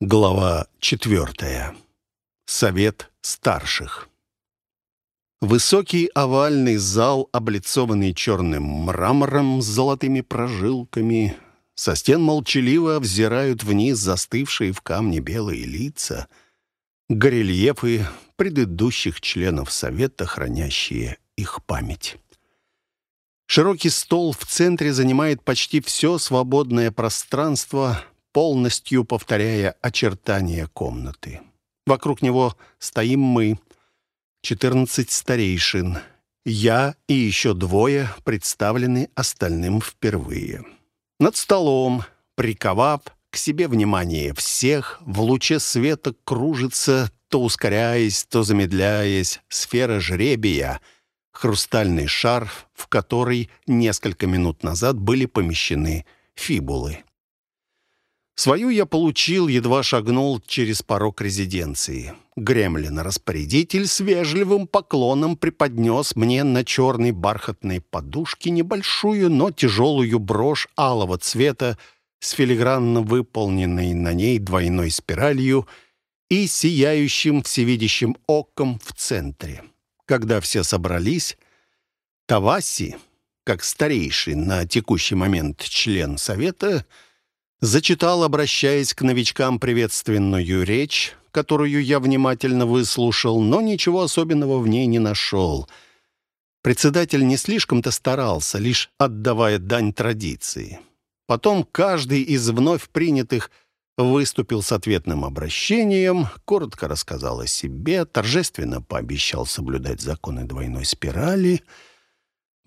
Глава четвертая. Совет старших. Высокий овальный зал, облицованный черным мрамором с золотыми прожилками. Со стен молчаливо взирают вниз застывшие в камне белые лица, горельефы предыдущих членов Совета, хранящие их память. Широкий стол в центре занимает почти все свободное пространство — полностью повторяя очертания комнаты. Вокруг него стоим мы, четырнадцать старейшин. Я и еще двое представлены остальным впервые. Над столом, приковав к себе внимание всех, в луче света кружится, то ускоряясь, то замедляясь, сфера жребия — хрустальный шар, в который несколько минут назад были помещены фибулы. Свою я получил, едва шагнул через порог резиденции. Гремлин-распорядитель с вежливым поклоном преподнес мне на черной бархатной подушке небольшую, но тяжелую брошь алого цвета с филигранно выполненной на ней двойной спиралью и сияющим всевидящим оком в центре. Когда все собрались, Таваси, как старейший на текущий момент член совета, — зачитал, обращаясь к новичкам, приветственную речь, которую я внимательно выслушал, но ничего особенного в ней не нашел. Председатель не слишком-то старался, лишь отдавая дань традиции. Потом каждый из вновь принятых выступил с ответным обращением, коротко рассказал о себе, торжественно пообещал соблюдать законы двойной спирали —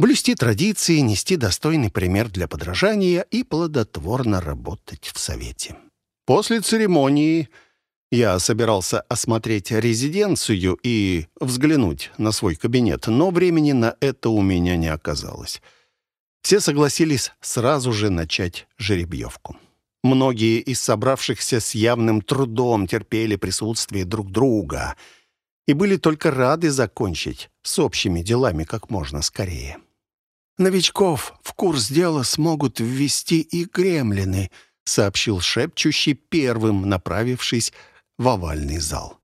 блюсти традиции, нести достойный пример для подражания и плодотворно работать в Совете. После церемонии я собирался осмотреть резиденцию и взглянуть на свой кабинет, но времени на это у меня не оказалось. Все согласились сразу же начать жеребьевку. Многие из собравшихся с явным трудом терпели присутствие друг друга и были только рады закончить с общими делами как можно скорее. Новичков в курс дела смогут ввести и гремлины», сообщил шепчущий первым, направившись в овальный зал.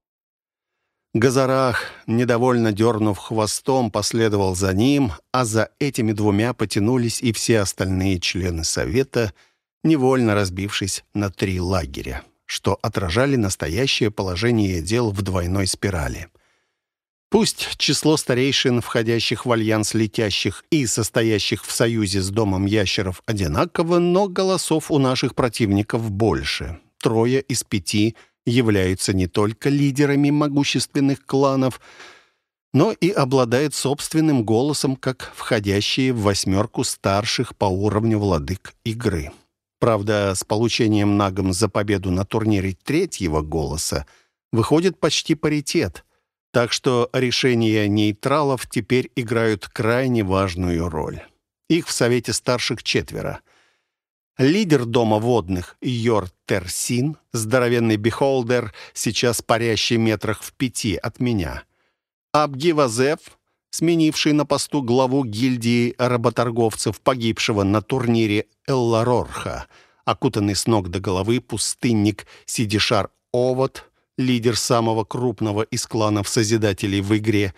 Газарах, недовольно дернув хвостом, последовал за ним, а за этими двумя потянулись и все остальные члены Совета, невольно разбившись на три лагеря, что отражали настоящее положение дел в двойной спирали. Пусть число старейшин, входящих в альянс летящих и состоящих в союзе с Домом ящеров, одинаково, но голосов у наших противников больше. Трое из пяти являются не только лидерами могущественных кланов, но и обладают собственным голосом, как входящие в восьмерку старших по уровню владык игры. Правда, с получением нагом за победу на турнире третьего голоса выходит почти паритет — так что решения нейтралов теперь играют крайне важную роль. Их в Совете старших четверо. Лидер Дома водных Йор Терсин, здоровенный бихолдер, сейчас парящий метрах в пяти от меня. Абгивазев, сменивший на посту главу гильдии работорговцев, погибшего на турнире Элларорха, окутанный с ног до головы пустынник Сидишар Овод, лидер самого крупного из кланов Созидателей в игре,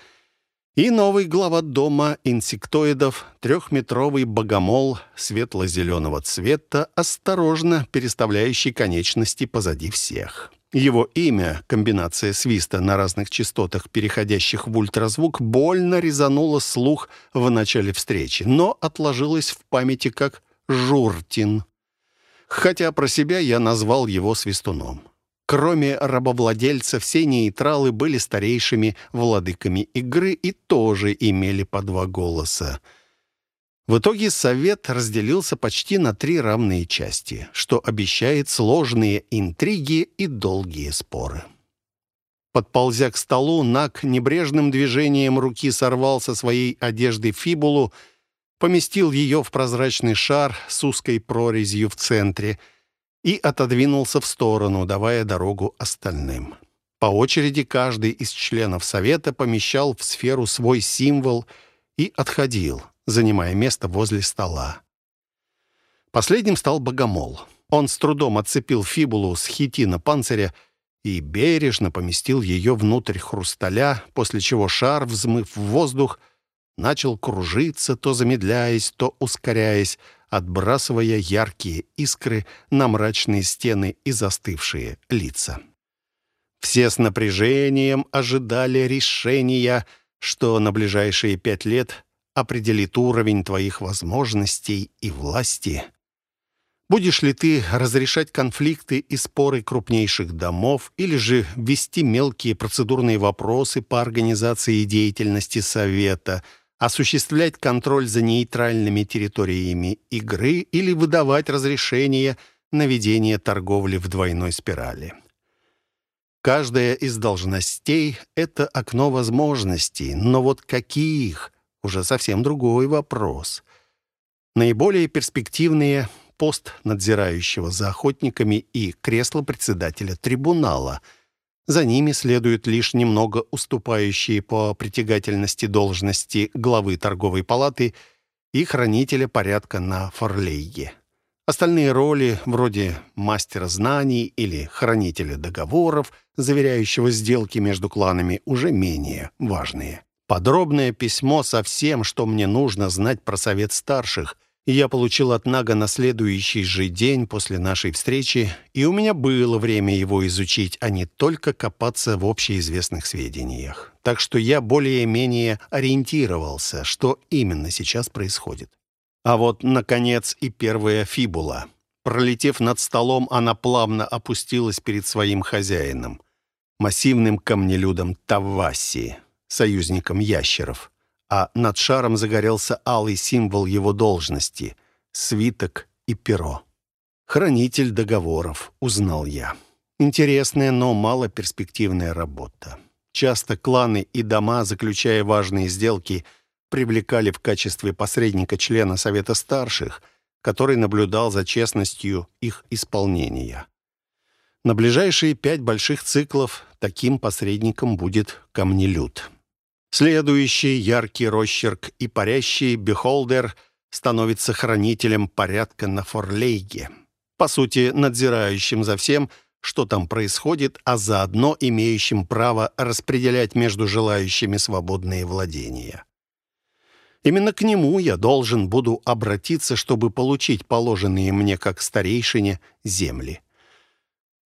и новый глава дома инсектоидов, трехметровый богомол светло-зеленого цвета, осторожно переставляющий конечности позади всех. Его имя, комбинация свиста на разных частотах, переходящих в ультразвук, больно резануло слух в начале встречи, но отложилось в памяти как «Журтин». Хотя про себя я назвал его свистуном. Кроме рабовладельца, все нейтралы были старейшими владыками игры и тоже имели по два голоса. В итоге совет разделился почти на три равные части, что обещает сложные интриги и долгие споры. Подползя к столу, Нак небрежным движением руки сорвал со своей одежды фибулу, поместил ее в прозрачный шар с узкой прорезью в центре — и отодвинулся в сторону, давая дорогу остальным. По очереди каждый из членов Совета помещал в сферу свой символ и отходил, занимая место возле стола. Последним стал Богомол. Он с трудом отцепил фибулу с хитина панциря и бережно поместил ее внутрь хрусталя, после чего шар, взмыв в воздух, начал кружиться, то замедляясь, то ускоряясь, отбрасывая яркие искры на мрачные стены и застывшие лица. Все с напряжением ожидали решения, что на ближайшие пять лет определит уровень твоих возможностей и власти. Будешь ли ты разрешать конфликты и споры крупнейших домов или же вести мелкие процедурные вопросы по организации деятельности Совета, осуществлять контроль за нейтральными территориями игры или выдавать разрешение на ведение торговли в двойной спирали? Каждая из должностей — это окно возможностей, но вот каких — уже совсем другой вопрос. Наиболее перспективные — пост надзирающего за охотниками и кресло председателя трибунала. За ними следуют лишь немного уступающие по притягательности должности главы торговой палаты и хранителя порядка на Форлейге. Остальные роли, вроде мастера знаний или хранителя договоров, заверяющего сделки между кланами, уже менее важные. Подробное письмо со всем, что мне нужно знать про совет старших, я получил от Нага на следующий же день после нашей встречи, и у меня было время его изучить, а не только копаться в общеизвестных сведениях. Так что я более-менее ориентировался, что именно сейчас происходит. А вот, наконец, и первая фибула. Пролетев над столом, она плавно опустилась перед своим хозяином, массивным камнелюдом Таваси, союзником ящеров. А над шаром загорелся алый символ его должности — свиток и перо. «Хранитель договоров», — узнал я. Интересная, но малоперспективная работа. Часто кланы и дома, заключая важные сделки — привлекали в качестве посредника члена Совета Старших, который наблюдал за честностью их исполнения. На ближайшие пять больших циклов таким посредником будет камнелюд. Следующий яркий росчерк и парящий бехолдер становится хранителем порядка на Форлейге, по сути, надзирающим за всем, что там происходит, а заодно имеющим право распределять между желающими свободные владения. Именно к нему я должен буду обратиться, чтобы получить положенные мне как старейшине земли.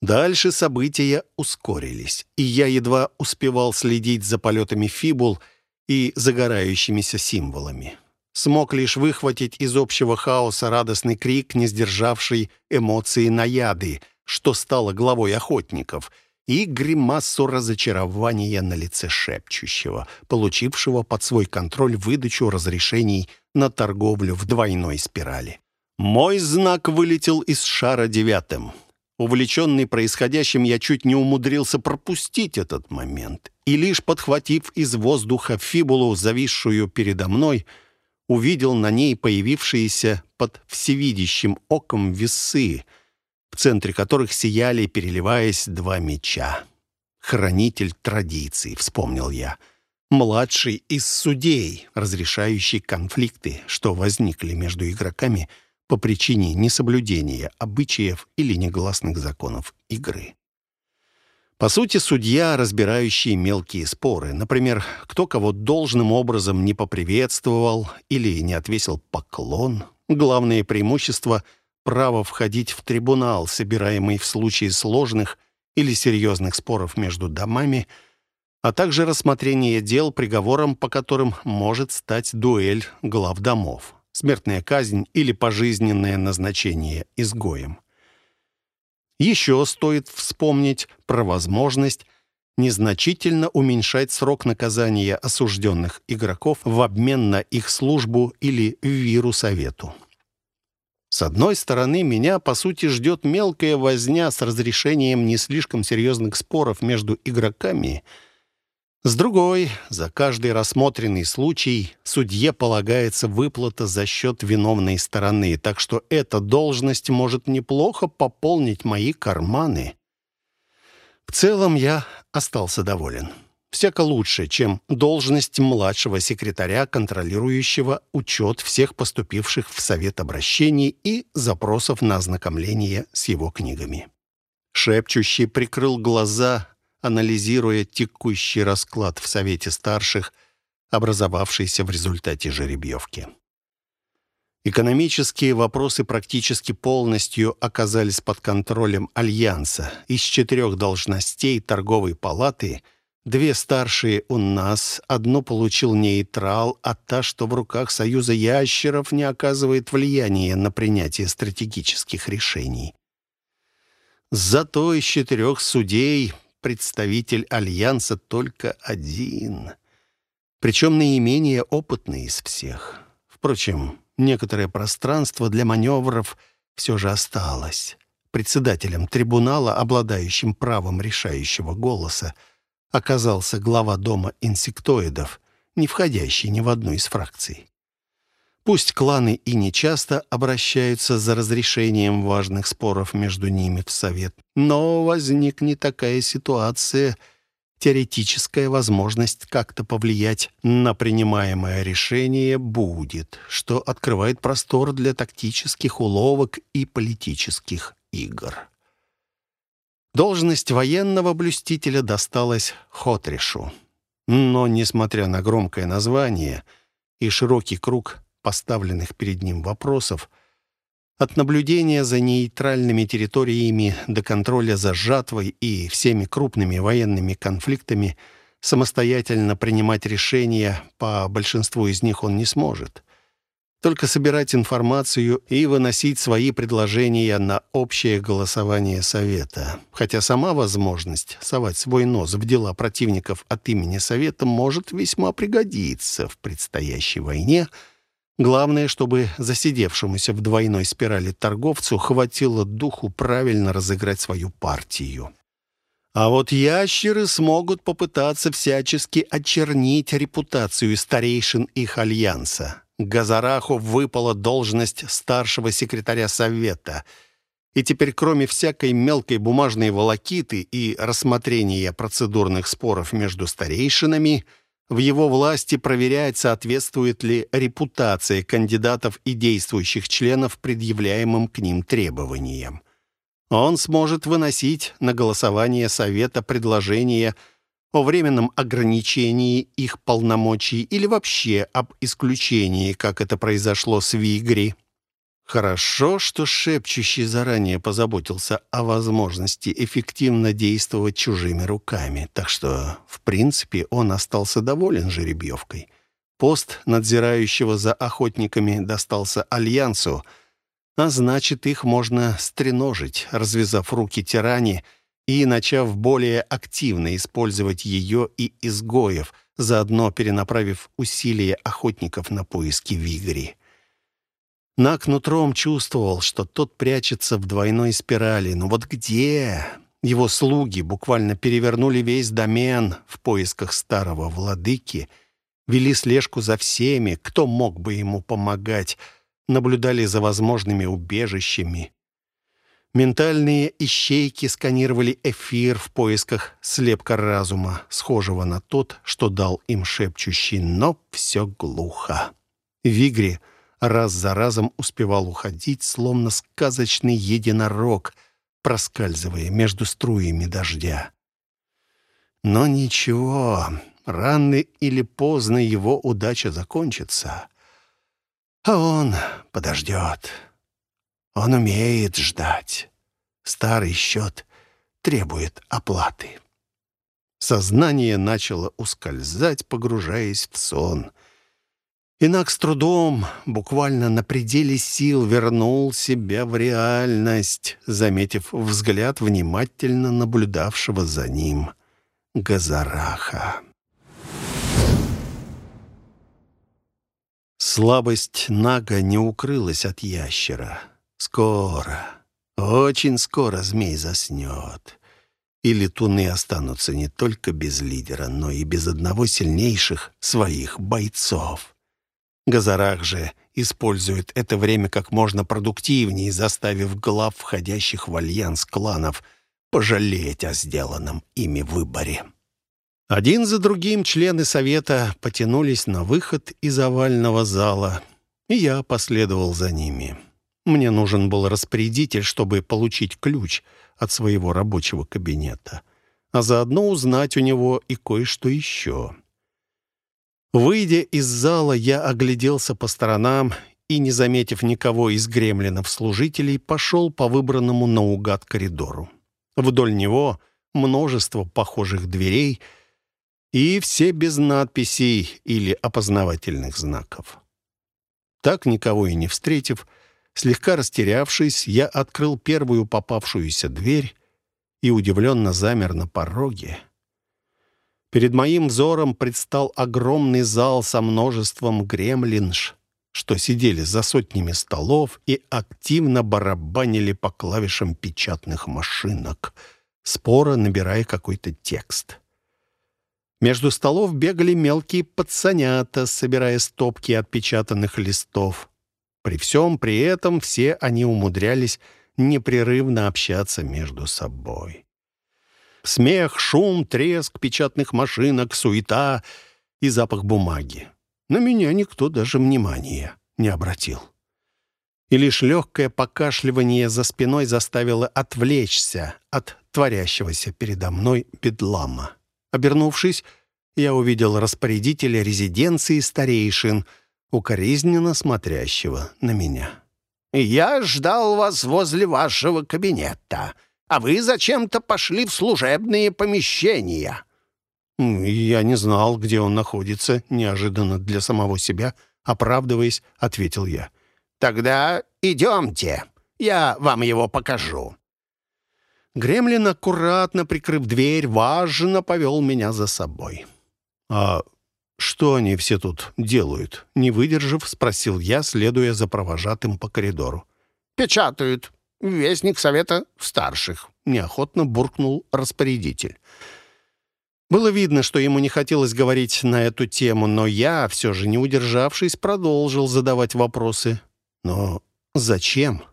Дальше события ускорились, и я едва успевал следить за полетами фибул и загорающимися символами. Смог лишь выхватить из общего хаоса радостный крик, не сдержавший эмоции наяды, что стало главой охотников — и гримасу разочарования на лице шепчущего, получившего под свой контроль выдачу разрешений на торговлю в двойной спирали. Мой знак вылетел из шара девятым. Увлеченный происходящим, я чуть не умудрился пропустить этот момент. И лишь подхватив из воздуха фибулу, зависшую передо мной, увидел на ней появившиеся под всевидящим оком весы — в центре которых сияли, переливаясь, два меча. «Хранитель традиций», — вспомнил я. «Младший из судей, разрешающий конфликты, что возникли между игроками по причине несоблюдения обычаев или негласных законов игры». По сути, судья, разбирающий мелкие споры. Например, кто кого должным образом не поприветствовал или не отвесил поклон. Главное преимущество — право входить в трибунал, собираемый в случае сложных или серьезных споров между домами, а также рассмотрение дел, приговором по которым может стать дуэль глав домов, смертная казнь или пожизненное назначение изгоем. Еще стоит вспомнить про возможность незначительно уменьшать срок наказания осужденных игроков в обмен на их службу или виру совету. С одной стороны, меня, по сути, ждет мелкая возня с разрешением не слишком серьезных споров между игроками. С другой, за каждый рассмотренный случай судье полагается выплата за счет виновной стороны, так что эта должность может неплохо пополнить мои карманы. В целом я остался доволен. Всяко лучше, чем должность младшего секретаря, контролирующего учет всех поступивших в Совет обращений и запросов на ознакомление с его книгами. Шепчущий прикрыл глаза, анализируя текущий расклад в Совете старших, образовавшийся в результате жеребьевки. Экономические вопросы практически полностью оказались под контролем Альянса. Из четырех должностей торговой палаты две старшие у нас, одну получил нейтрал, а та, что в руках Союза ящеров, не оказывает влияния на принятие стратегических решений. Зато из четырех судей представитель Альянса только один, причем наименее опытный из всех. Впрочем, некоторое пространство для маневров все же осталось. Председателем трибунала, обладающим правом решающего голоса, оказался глава дома инсектоидов, не входящий ни в одну из фракций. Пусть кланы и не часто обращаются за разрешением важных споров между ними в совет, но возникнет такая ситуация — теоретическая возможность как-то повлиять на принимаемое решение будет, что открывает простор для тактических уловок и политических игр. Должность военного блюстителя досталась Хотришу. Но, несмотря на громкое название и широкий круг поставленных перед ним вопросов, от наблюдения за нейтральными территориями до контроля за жатвой и всеми крупными военными конфликтами самостоятельно принимать решения по большинству из них он не сможет. Только собирать информацию и выносить свои предложения на общее голосование Совета. Хотя сама возможность совать свой нос в дела противников от имени Совета может весьма пригодиться в предстоящей войне – Главное, чтобы засидевшемуся в двойной спирали торговцу хватило духу правильно разыграть свою партию. А вот ящеры смогут попытаться всячески очернить репутацию старейшин их альянса. Газараху выпала должность старшего секретаря Совета. И теперь, кроме всякой мелкой бумажной волокиты и рассмотрения процедурных споров между старейшинами – в его власти проверять, соответствует ли репутация кандидатов и действующих членов предъявляемым к ним требованиям. Он сможет выносить на голосование Совета предложения о временном ограничении их полномочий или вообще об исключении, как это произошло с Вигри. Хорошо, что шепчущий заранее позаботился о возможности эффективно действовать чужими руками, так что, в принципе, он остался доволен жеребьевкой. Пост надзирающего за охотниками достался Альянсу, а значит, их можно стреножить, развязав руки тиране и начав более активно использовать ее и изгоев, заодно перенаправив усилия охотников на поиски Вигри. Нак нутром чувствовал, что тот прячется в двойной спирали. Но вот где? Его слуги буквально перевернули весь домен в поисках старого владыки, вели слежку за всеми, кто мог бы ему помогать, наблюдали за возможными убежищами. Ментальные ищейки сканировали эфир в поисках слепка разума, схожего на тот, что дал им шепчущий, но все глухо. Вигри — раз за разом успевал уходить, словно сказочный единорог, проскальзывая между струями дождя. Но ничего, рано или поздно его удача закончится. А он подождет. Он умеет ждать. Старый счет требует оплаты. Сознание начало ускользать, погружаясь в сон — Инак с трудом, буквально на пределе сил, вернул себя в реальность, заметив взгляд внимательно наблюдавшего за ним Газараха. Слабость Нага не укрылась от ящера. Скоро, очень скоро змей заснет. И летуны останутся не только без лидера, но и без одного сильнейших своих бойцов. Газарах же использует это время как можно продуктивнее, заставив глав входящих в альянс кланов пожалеть о сделанном ими выборе. Один за другим члены совета потянулись на выход из овального зала, и я последовал за ними. Мне нужен был распорядитель, чтобы получить ключ от своего рабочего кабинета, а заодно узнать у него и кое-что еще. Выйдя из зала, я огляделся по сторонам и, не заметив никого из гремлинов-служителей, пошел по выбранному наугад коридору. Вдоль него множество похожих дверей — и все без надписей или опознавательных знаков. Так, никого и не встретив, слегка растерявшись, я открыл первую попавшуюся дверь и удивленно замер на пороге. Перед моим взором предстал огромный зал со множеством гремлинш, что сидели за сотнями столов и активно барабанили по клавишам печатных машинок, споро набирая какой-то текст. Между столов бегали мелкие пацанята, собирая стопки отпечатанных листов. При всем при этом все они умудрялись непрерывно общаться между собой. Смех, шум, треск печатных машинок, суета и запах бумаги. На меня никто даже внимания не обратил. И лишь легкое покашливание за спиной заставило отвлечься от творящегося передо мной бедлама. Обернувшись, я увидел распорядителя резиденции старейшин, укоризненно смотрящего на меня. «Я ждал вас возле вашего кабинета, а вы зачем-то пошли в служебные помещения». «Я не знал, где он находится», — неожиданно для самого себя, оправдываясь, ответил я. «Тогда идемте, я вам его покажу». Гремлин, аккуратно прикрыв дверь, важно повел меня за собой. «А что они все тут делают?» Не выдержав, спросил я, следуя за провожатым по коридору. «Печатают. Вестник совета старших», — неохотно буркнул распорядитель. Было видно, что ему не хотелось говорить на эту тему, но я, все же не удержавшись, продолжил задавать вопросы. «Но зачем?»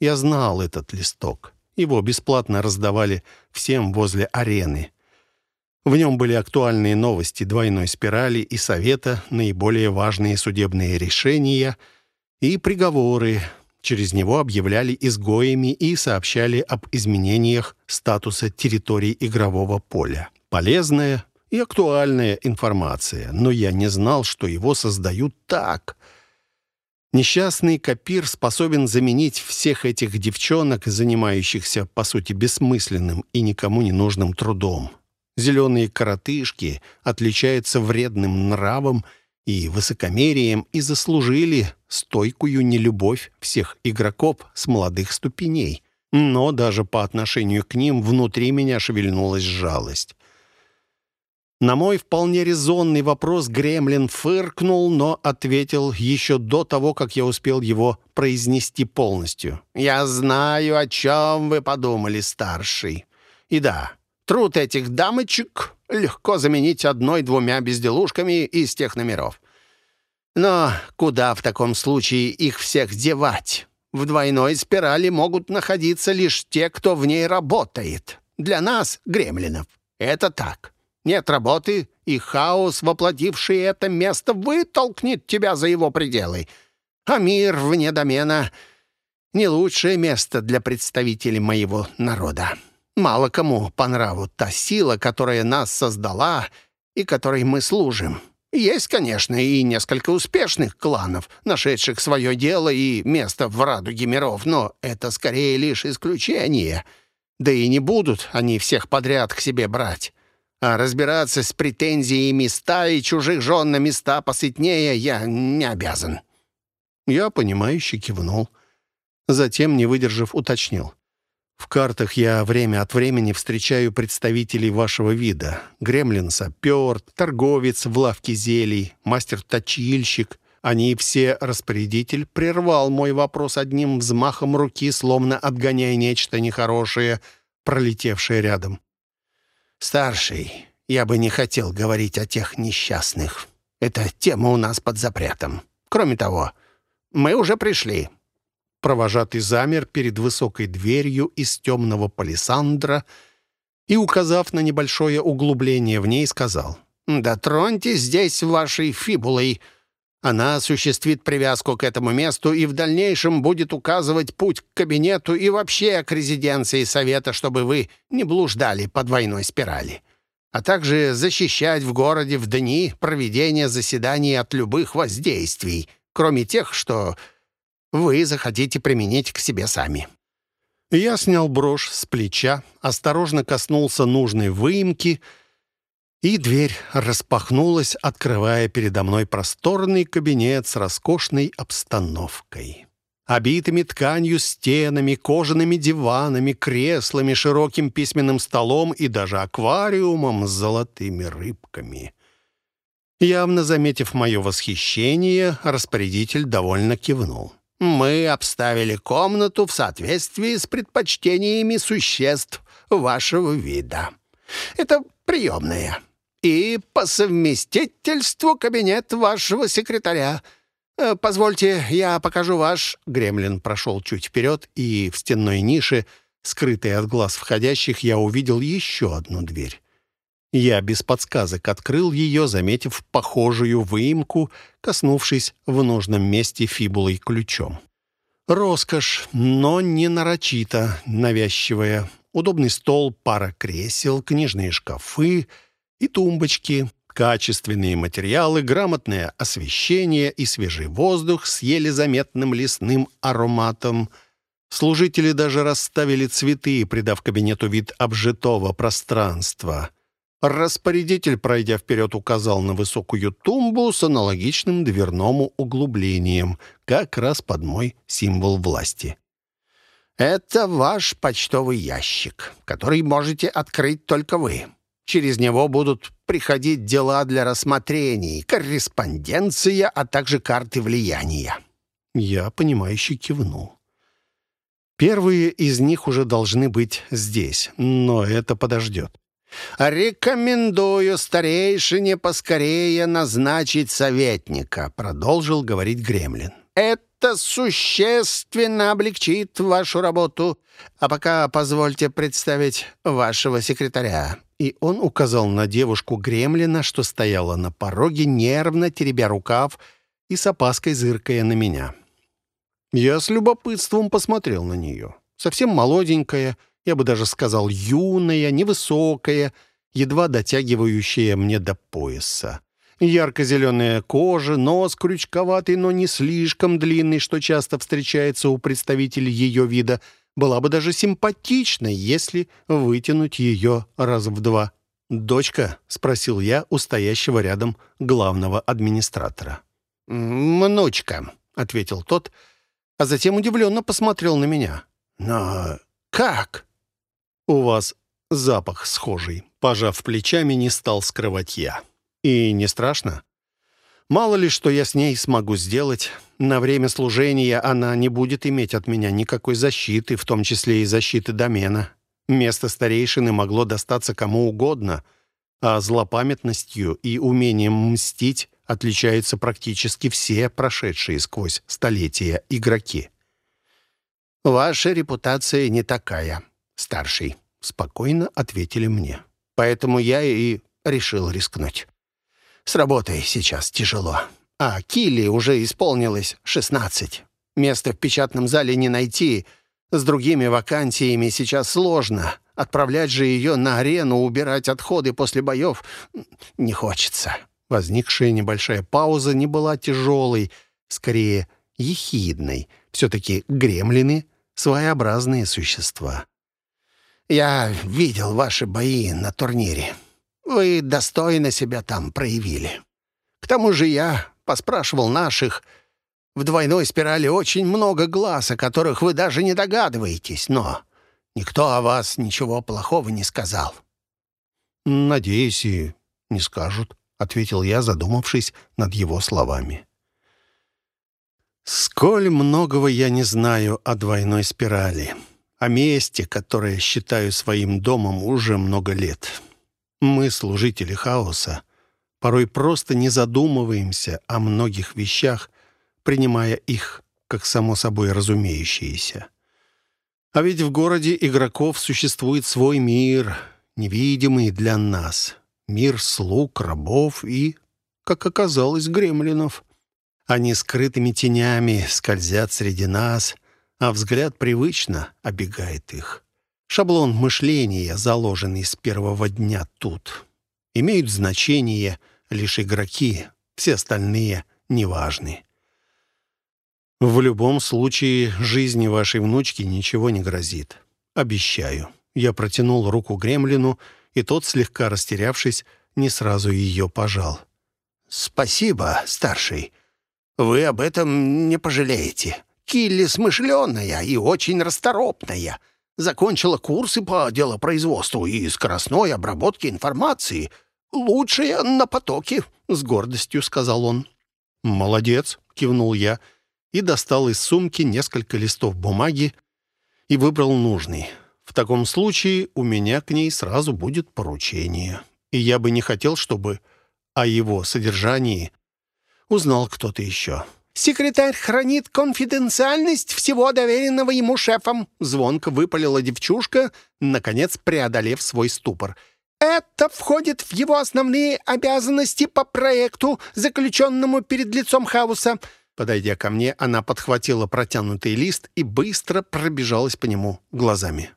Я знал этот листок. Его бесплатно раздавали всем возле арены. В нем были актуальные новости двойной спирали и совета, наиболее важные судебные решения и приговоры. Через него объявляли изгоями и сообщали об изменениях статуса территорий игрового поля. Полезная и актуальная информация, но я не знал, что его создают так — Несчастный копир способен заменить всех этих девчонок, занимающихся, по сути, бессмысленным и никому не нужным трудом. Зеленые коротышки отличаются вредным нравом и высокомерием и заслужили стойкую нелюбовь всех игроков с молодых ступеней. Но даже по отношению к ним внутри меня шевельнулась жалость. На мой вполне резонный вопрос Гремлин фыркнул, но ответил еще до того, как я успел его произнести полностью. «Я знаю, о чем вы подумали, старший. И да, труд этих дамочек легко заменить одной-двумя безделушками из тех номеров. Но куда в таком случае их всех девать? В двойной спирали могут находиться лишь те, кто в ней работает. Для нас, гремлинов, это так». Нет работы, и хаос, воплотивший это место, вытолкнет тебя за его пределы. А мир вне домена — не лучшее место для представителей моего народа. Мало кому по нраву та сила, которая нас создала и которой мы служим. Есть, конечно, и несколько успешных кланов, нашедших свое дело и место в радуге миров, но это скорее лишь исключение. Да и не будут они всех подряд к себе брать. А разбираться с претензиями ста и чужих жен на места посытнее я не обязан». Я, понимающе кивнул. Затем, не выдержав, уточнил. «В картах я время от времени встречаю представителей вашего вида. Гремлин-сапер, торговец в лавке зелий, мастер-точильщик. Они все распорядитель прервал мой вопрос одним взмахом руки, словно отгоняя нечто нехорошее, пролетевшее рядом. «Старший, я бы не хотел говорить о тех несчастных. Эта тема у нас под запретом. Кроме того, мы уже пришли». Провожатый замер перед высокой дверью из темного палисандра и, указав на небольшое углубление в ней, сказал, «Дотроньтесь здесь вашей фибулой. Она осуществит привязку к этому месту и в дальнейшем будет указывать путь к кабинету и вообще к резиденции совета, чтобы вы не блуждали по двойной спирали, а также защищать в городе в дни проведения заседаний от любых воздействий, кроме тех, что вы захотите применить к себе сами». Я снял брошь с плеча, осторожно коснулся нужной выемки — и дверь распахнулась, открывая передо мной просторный кабинет с роскошной обстановкой. Обитыми тканью стенами, кожаными диванами, креслами, широким письменным столом и даже аквариумом с золотыми рыбками. Явно заметив мое восхищение, распорядитель довольно кивнул. «Мы обставили комнату в соответствии с предпочтениями существ вашего вида. Это приемная и по совместительству кабинет вашего секретаря. Э, позвольте, я покажу ваш...» Гремлин прошел чуть вперед, и в стенной нише, скрытой от глаз входящих, я увидел еще одну дверь. Я без подсказок открыл ее, заметив похожую выемку, коснувшись в нужном месте фибулой ключом. Роскошь, но не нарочито навязчивая. Удобный стол, пара кресел, книжные шкафы — и тумбочки, качественные материалы, грамотное освещение и свежий воздух с еле заметным лесным ароматом. Служители даже расставили цветы, придав кабинету вид обжитого пространства. Распорядитель, пройдя вперед, указал на высокую тумбу с аналогичным дверному углублением, как раз под мой символ власти. «Это ваш почтовый ящик, который можете открыть только вы. Через него будут приходить дела для рассмотрений, корреспонденция, а также карты влияния». Я, понимающе кивнул. Первые из них уже должны быть здесь, но это подождет. «Рекомендую старейшине поскорее назначить советника», — продолжил говорить Гремлин. «Это существенно облегчит вашу работу. А пока позвольте представить вашего секретаря и он указал на девушку Гремлина, что стояла на пороге, нервно теребя рукав и с опаской зыркая на меня. Я с любопытством посмотрел на нее. Совсем молоденькая, я бы даже сказал юная, невысокая, едва дотягивающая мне до пояса. Ярко-зеленая кожа, нос крючковатый, но не слишком длинный, что часто встречается у представителей ее вида — была бы даже симпатичной, если вытянуть ее раз в два. «Дочка?» — спросил я у стоящего рядом главного администратора. «Мнучка», — ответил тот, а затем удивленно посмотрел на меня. «Но как?» «У вас запах схожий», — пожав плечами, не стал скрывать я. «И не страшно?» Мало ли, что я с ней смогу сделать. На время служения она не будет иметь от меня никакой защиты, в том числе и защиты домена. Место старейшины могло достаться кому угодно, а злопамятностью и умением мстить отличаются практически все прошедшие сквозь столетия игроки. «Ваша репутация не такая, старший», — спокойно ответили мне. «Поэтому я и решил рискнуть». С работой сейчас тяжело. А Килли уже исполнилось 16. Место в печатном зале не найти. С другими вакансиями сейчас сложно. Отправлять же ее на арену, убирать отходы после боев не хочется». Возникшая небольшая пауза не была тяжелой, скорее ехидной. Все-таки гремлины — своеобразные существа. «Я видел ваши бои на турнире. Вы достойно себя там проявили. К тому же я поспрашивал наших. В двойной спирали очень много глаз, о которых вы даже не догадываетесь, но никто о вас ничего плохого не сказал». «Надеюсь, и не скажут», — ответил я, задумавшись над его словами. «Сколь многого я не знаю о двойной спирали, о месте, которое считаю своим домом уже много лет». Мы, служители хаоса, порой просто не задумываемся о многих вещах, принимая их как само собой разумеющиеся. А ведь в городе игроков существует свой мир, невидимый для нас. Мир слуг, рабов и, как оказалось, гремлинов. Они скрытыми тенями скользят среди нас, а взгляд привычно обегает их. Шаблон мышления, заложенный с первого дня тут. Имеют значение лишь игроки, все остальные неважны. В любом случае, жизни вашей внучки ничего не грозит. Обещаю. Я протянул руку гремлину, и тот, слегка растерявшись, не сразу ее пожал. «Спасибо, старший. Вы об этом не пожалеете. Килли смышленая и очень расторопная. Закончила курсы по делопроизводству и скоростной обработке информации. Лучшая на потоке», — с гордостью сказал он. «Молодец», — кивнул я и достал из сумки несколько листов бумаги и выбрал нужный. В таком случае у меня к ней сразу будет поручение. И я бы не хотел, чтобы о его содержании узнал кто-то еще. «Секретарь хранит конфиденциальность всего доверенного ему шефом», звонко выпалила девчушка, наконец преодолев свой ступор. «Это входит в его основные обязанности по проекту, заключенному перед лицом хаоса». Подойдя ко мне, она подхватила протянутый лист и быстро пробежалась по нему глазами.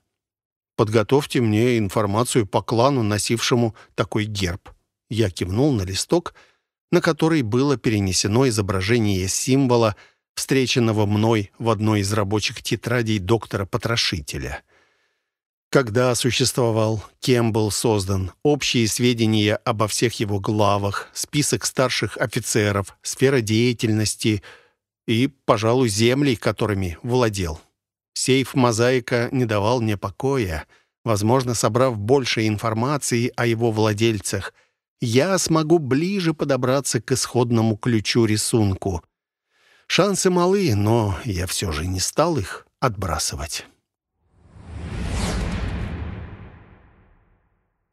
Подготовьте мне информацию по клану, носившему такой герб». Я кивнул на листок, на который было перенесено изображение символа, встреченного мной в одной из рабочих тетрадей доктора-потрошителя. Когда существовал, кем был создан, общие сведения обо всех его главах, список старших офицеров, сфера деятельности и, пожалуй, земли, которыми владел. Сейф «Мозаика» не давал мне покоя. Возможно, собрав больше информации о его владельцах, я смогу ближе подобраться к исходному ключу-рисунку. Шансы малы, но я все же не стал их отбрасывать.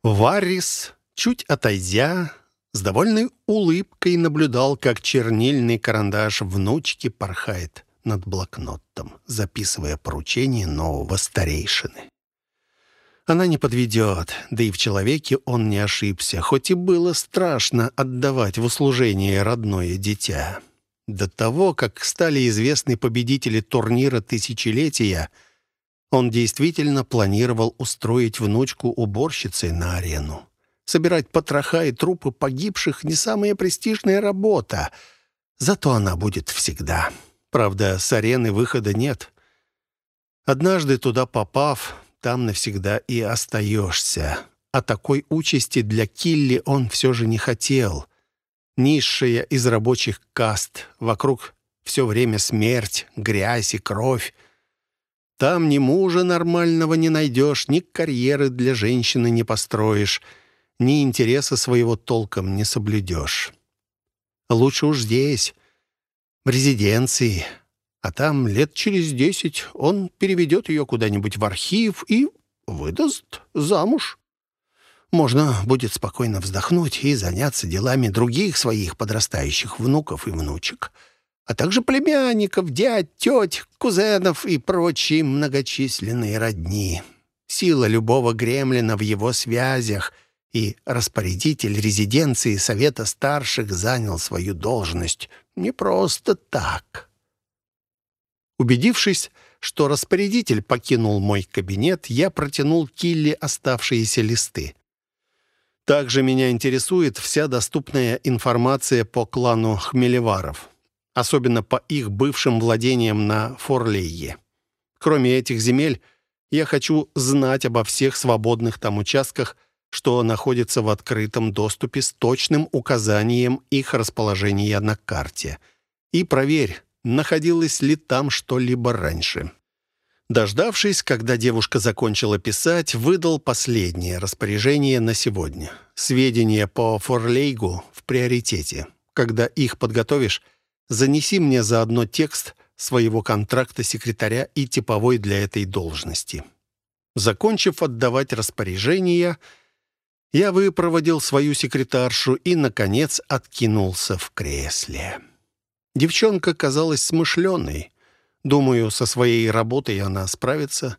Варрис, чуть отойдя, с довольной улыбкой наблюдал, как чернильный карандаш внучки порхает над блокнотом, записывая поручение нового старейшины. Она не подведет, да и в человеке он не ошибся, хоть и было страшно отдавать в услужение родное дитя. До того, как стали известны победители турнира тысячелетия, он действительно планировал устроить внучку уборщицей на арену. Собирать потроха и трупы погибших — не самая престижная работа, зато она будет всегда. Правда, с арены выхода нет. Однажды туда попав, там навсегда и остаешься. А такой участи для Килли он все же не хотел. Низшая из рабочих каст, вокруг все время смерть, грязь и кровь. Там ни мужа нормального не найдешь, ни карьеры для женщины не построишь, ни интереса своего толком не соблюдешь. Лучше уж здесь, в резиденции. А там лет через десять он переведет ее куда-нибудь в архив и выдаст замуж. Можно будет спокойно вздохнуть и заняться делами других своих подрастающих внуков и внучек, а также племянников, дядь, теть, кузенов и прочие многочисленные родни. Сила любого гремлина в его связях — и распорядитель резиденции Совета Старших занял свою должность не просто так. Убедившись, что распорядитель покинул мой кабинет, я протянул Килли оставшиеся листы. Также меня интересует вся доступная информация по клану Хмелеваров, особенно по их бывшим владениям на Форлейе. Кроме этих земель, я хочу знать обо всех свободных там участках – что находится в открытом доступе с точным указанием их расположения на карте. И проверь, находилось ли там что-либо раньше. Дождавшись, когда девушка закончила писать, выдал последнее распоряжение на сегодня. Сведения по Форлейгу в приоритете. Когда их подготовишь, занеси мне заодно текст своего контракта секретаря и типовой для этой должности. Закончив отдавать распоряжения, я выпроводил свою секретаршу и, наконец, откинулся в кресле. Девчонка казалась смышленой. Думаю, со своей работой она справится.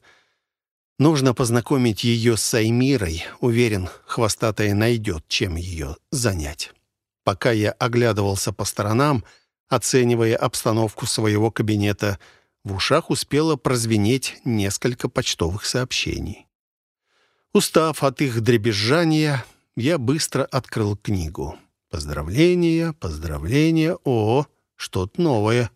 Нужно познакомить ее с Аймирой. Уверен, хвостатая найдет, чем ее занять. Пока я оглядывался по сторонам, оценивая обстановку своего кабинета, в ушах успело прозвенеть несколько почтовых сообщений. Устав от их дребезжания, я быстро открыл книгу. Поздравления, поздравления, о, что-то новое.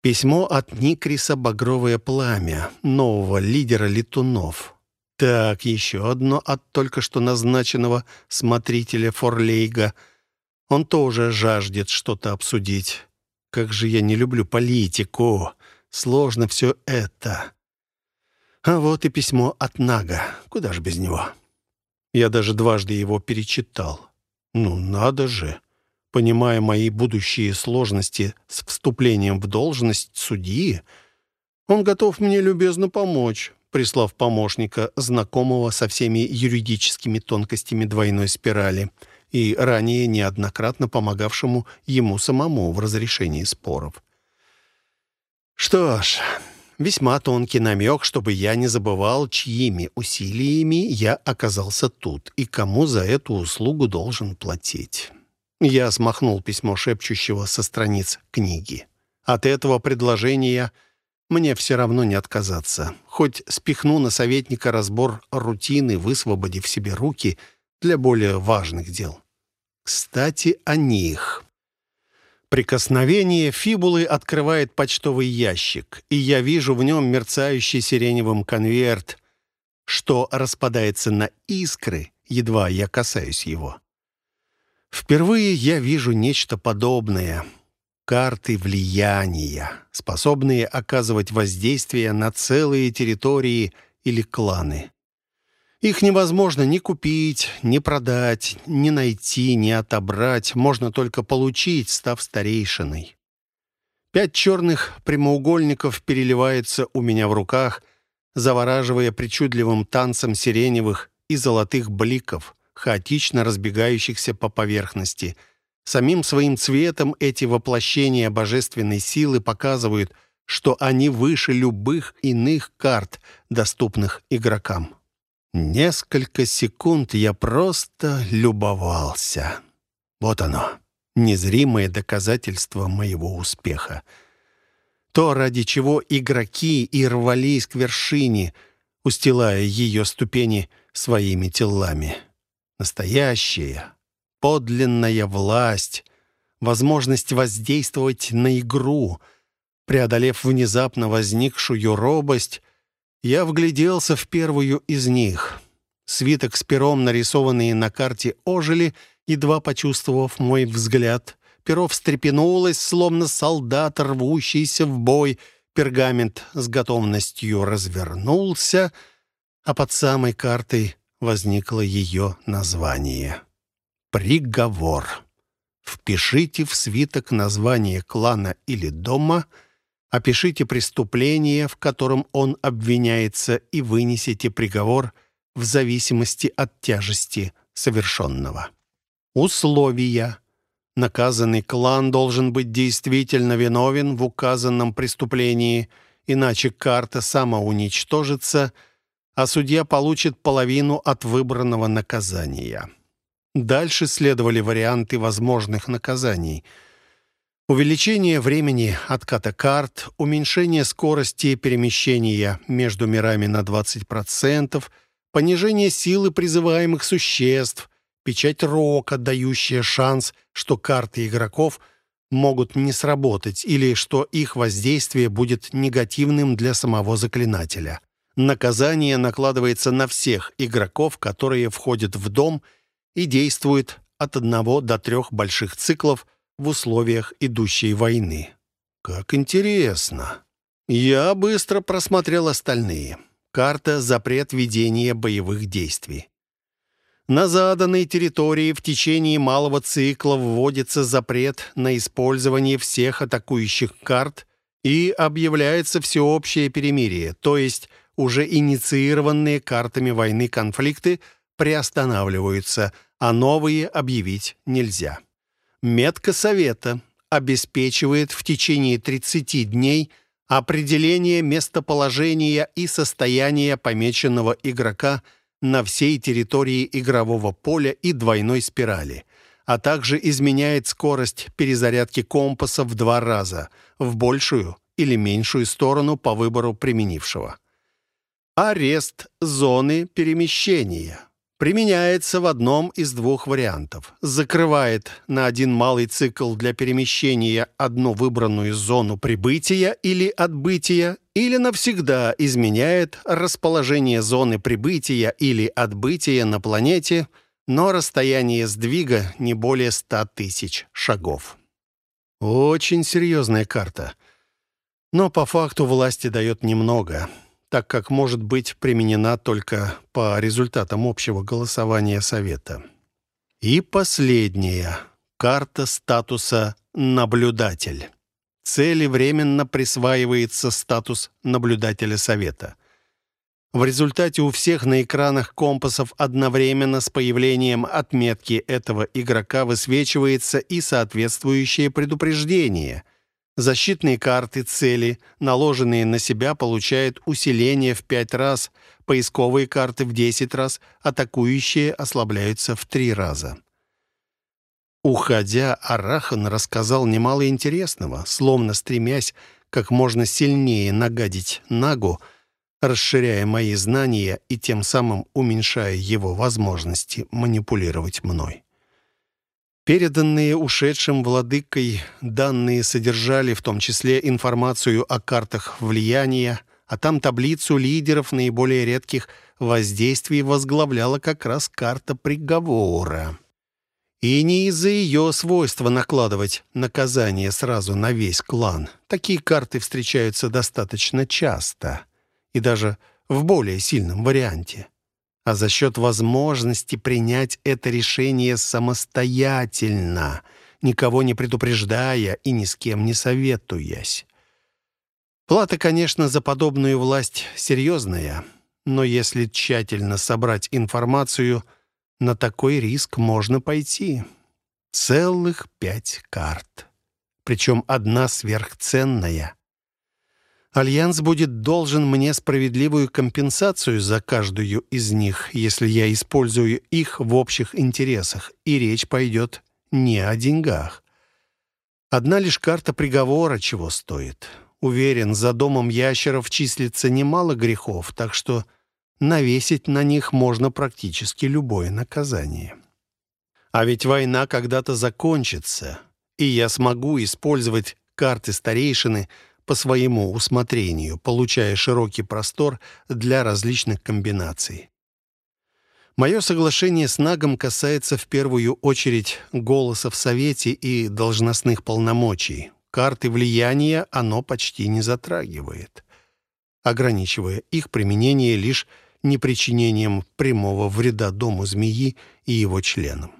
Письмо от Никриса «Багровое пламя», нового лидера летунов. Так, еще одно от только что назначенного смотрителя Форлейга. Он тоже жаждет что-то обсудить. Как же я не люблю политику. Сложно все это. А вот и письмо от Нага. Куда же без него? Я даже дважды его перечитал. Ну, надо же понимая мои будущие сложности с вступлением в должность судьи, он готов мне любезно помочь, прислав помощника, знакомого со всеми юридическими тонкостями двойной спирали и ранее неоднократно помогавшему ему самому в разрешении споров. Что ж, весьма тонкий намек, чтобы я не забывал, чьими усилиями я оказался тут и кому за эту услугу должен платить. Я смахнул письмо шепчущего со страниц книги. От этого предложения мне все равно не отказаться. Хоть спихну на советника разбор рутины, высвободив себе руки для более важных дел. Кстати, о них. Прикосновение фибулы открывает почтовый ящик, и я вижу в нем мерцающий сиреневым конверт, что распадается на искры, едва я касаюсь его. Впервые я вижу нечто подобное. Карты влияния, способные оказывать воздействие на целые территории или кланы. Их невозможно ни купить, ни продать, ни найти, ни отобрать. Можно только получить, став старейшиной. Пять черных прямоугольников переливается у меня в руках, завораживая причудливым танцем сиреневых и золотых бликов хаотично разбегающихся по поверхности. Самим своим цветом эти воплощения божественной силы показывают, что они выше любых иных карт, доступных игрокам. Несколько секунд я просто любовался. Вот оно, незримое доказательство моего успеха. То, ради чего игроки и рвались к вершине, устилая ее ступени своими телами. Настоящая, подлинная власть, возможность воздействовать на игру. Преодолев внезапно возникшую робость, я вгляделся в первую из них. Свиток с пером, нарисованные на карте, ожили, едва почувствовав мой взгляд. Перо встрепенулось, словно солдат, рвущийся в бой. Пергамент с готовностью развернулся, а под самой картой возникло ее название. «Приговор». Впишите в свиток название клана или дома, опишите преступление, в котором он обвиняется, и вынесите приговор в зависимости от тяжести совершенного. Условия. Наказанный клан должен быть действительно виновен в указанном преступлении, иначе карта самоуничтожится – а судья получит половину от выбранного наказания. Дальше следовали варианты возможных наказаний. Увеличение времени отката карт, уменьшение скорости перемещения между мирами на 20%, понижение силы призываемых существ, печать рока, дающая шанс, что карты игроков могут не сработать или что их воздействие будет негативным для самого заклинателя. Наказание накладывается на всех игроков, которые входят в дом и действуют от одного до трех больших циклов в условиях идущей войны. Как интересно. Я быстро просмотрел остальные. Карта «Запрет ведения боевых действий». На заданной территории в течение малого цикла вводится запрет на использование всех атакующих карт и объявляется всеобщее перемирие, то есть уже инициированные картами войны конфликты приостанавливаются, а новые объявить нельзя. Метка Совета обеспечивает в течение 30 дней Определение местоположения и состояния помеченного игрока на всей территории игрового поля и двойной спирали, а также изменяет скорость перезарядки компаса в два раза, в большую или меньшую сторону по выбору применившего. Арест зоны перемещения применяется в одном из двух вариантов. Закрывает на один малый цикл для перемещения одну выбранную зону прибытия или отбытия, или навсегда изменяет расположение зоны прибытия или отбытия на планете, но расстояние сдвига не более 100 тысяч шагов. Очень серьезная карта. Но по факту власти дает немного — так как может быть применена только по результатам общего голосования Совета. И последняя. Карта статуса «Наблюдатель». Цели временно присваивается статус наблюдателя Совета. В результате у всех на экранах компасов одновременно с появлением отметки этого игрока высвечивается и соответствующее предупреждение – Защитные карты цели, наложенные на себя, получают усиление в 5 раз, поисковые карты в 10 раз, атакующие ослабляются в 3 раза. Уходя, Арахан рассказал немало интересного, словно стремясь как можно сильнее нагадить Нагу, расширяя мои знания и тем самым уменьшая его возможности манипулировать мной. Переданные ушедшим владыкой данные содержали в том числе информацию о картах влияния, а там таблицу лидеров наиболее редких воздействий возглавляла как раз карта приговора. И не из-за ее свойства накладывать наказание сразу на весь клан. Такие карты встречаются достаточно часто и даже в более сильном варианте а за счет возможности принять это решение самостоятельно, никого не предупреждая и ни с кем не советуясь. Плата, конечно, за подобную власть серьезная, но если тщательно собрать информацию, на такой риск можно пойти. Целых пять карт. Причем одна сверхценная. Альянс будет должен мне справедливую компенсацию за каждую из них, если я использую их в общих интересах, и речь пойдет не о деньгах. Одна лишь карта приговора чего стоит. Уверен, за домом ящеров числится немало грехов, так что навесить на них можно практически любое наказание. А ведь война когда-то закончится, и я смогу использовать карты старейшины — по своему усмотрению, получая широкий простор для различных комбинаций. Мое соглашение с Нагом касается в первую очередь голоса в Совете и должностных полномочий. Карты влияния оно почти не затрагивает, ограничивая их применение лишь непричинением прямого вреда дому змеи и его членам.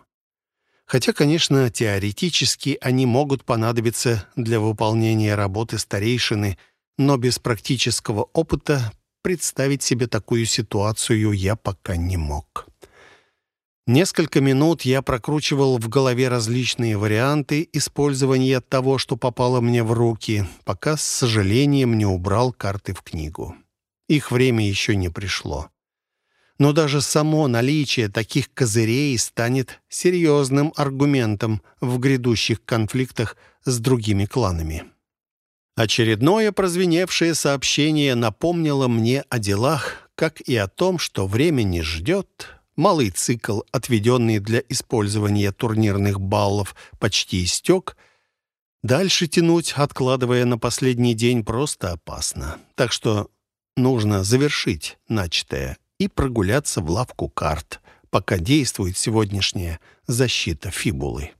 Хотя, конечно, теоретически они могут понадобиться для выполнения работы старейшины, но без практического опыта представить себе такую ситуацию я пока не мог. Несколько минут я прокручивал в голове различные варианты использования того, что попало мне в руки, пока с сожалением не убрал карты в книгу. Их время еще не пришло но даже само наличие таких козырей станет серьезным аргументом в грядущих конфликтах с другими кланами. Очередное прозвеневшее сообщение напомнило мне о делах, как и о том, что время не ждет. Малый цикл, отведенный для использования турнирных баллов, почти истек. Дальше тянуть, откладывая на последний день, просто опасно. Так что нужно завершить начатое и прогуляться в лавку карт, пока действует сегодняшняя защита фибулы.